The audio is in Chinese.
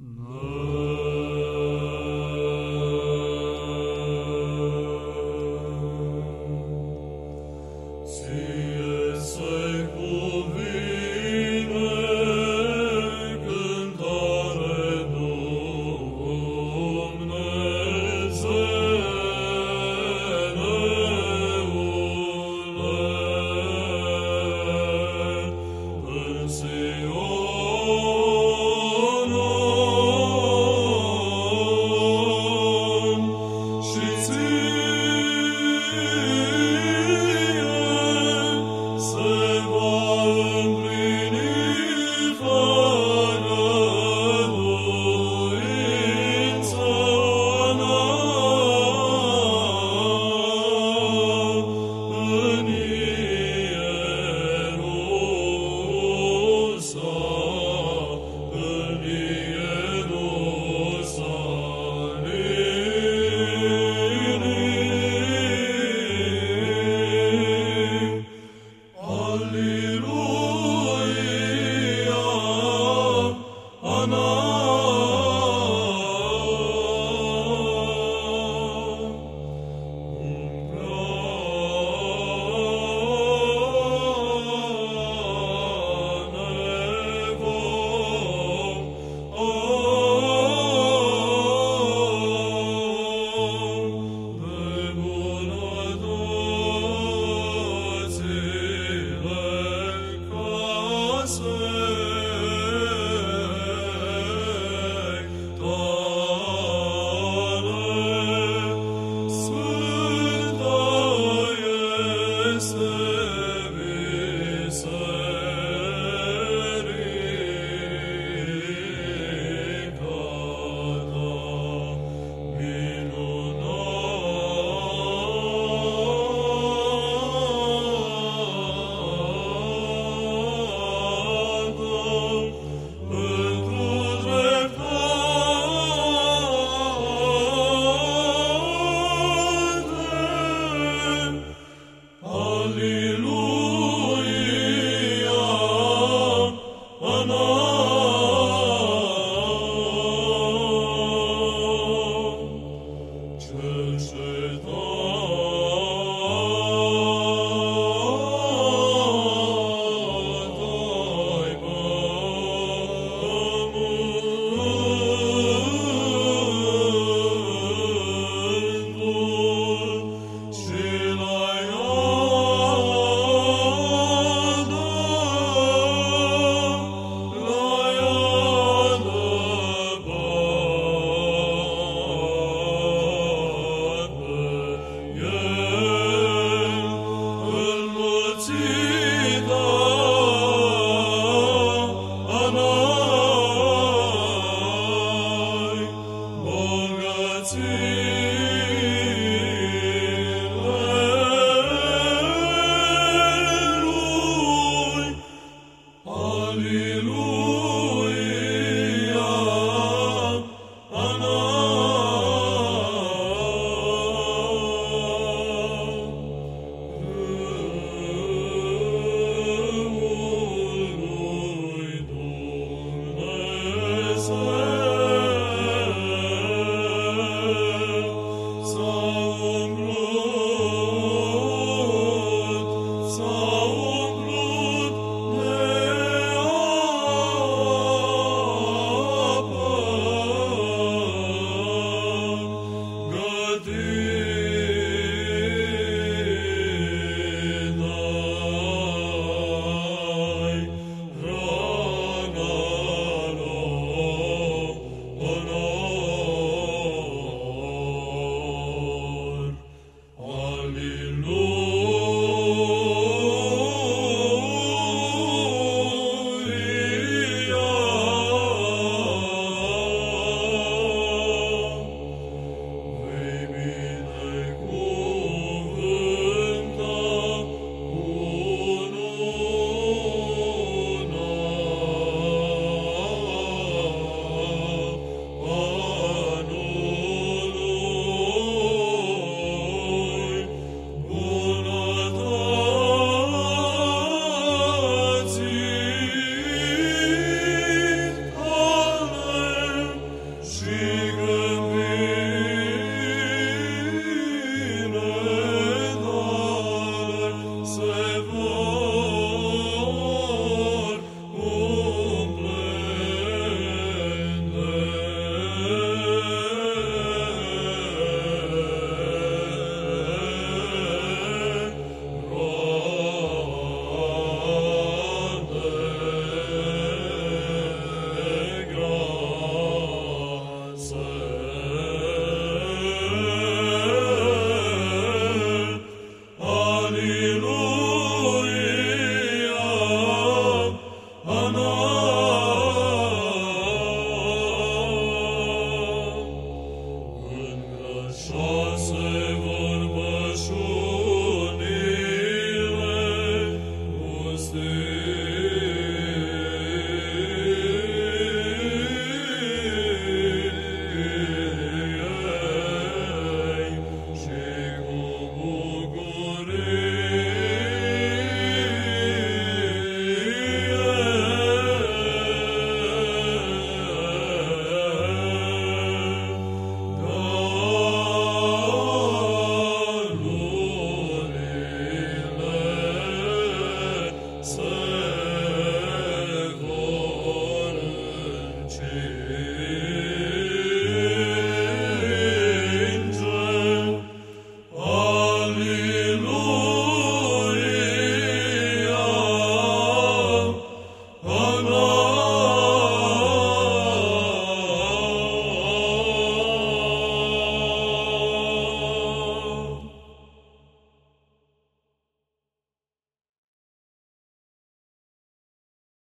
No. 雨露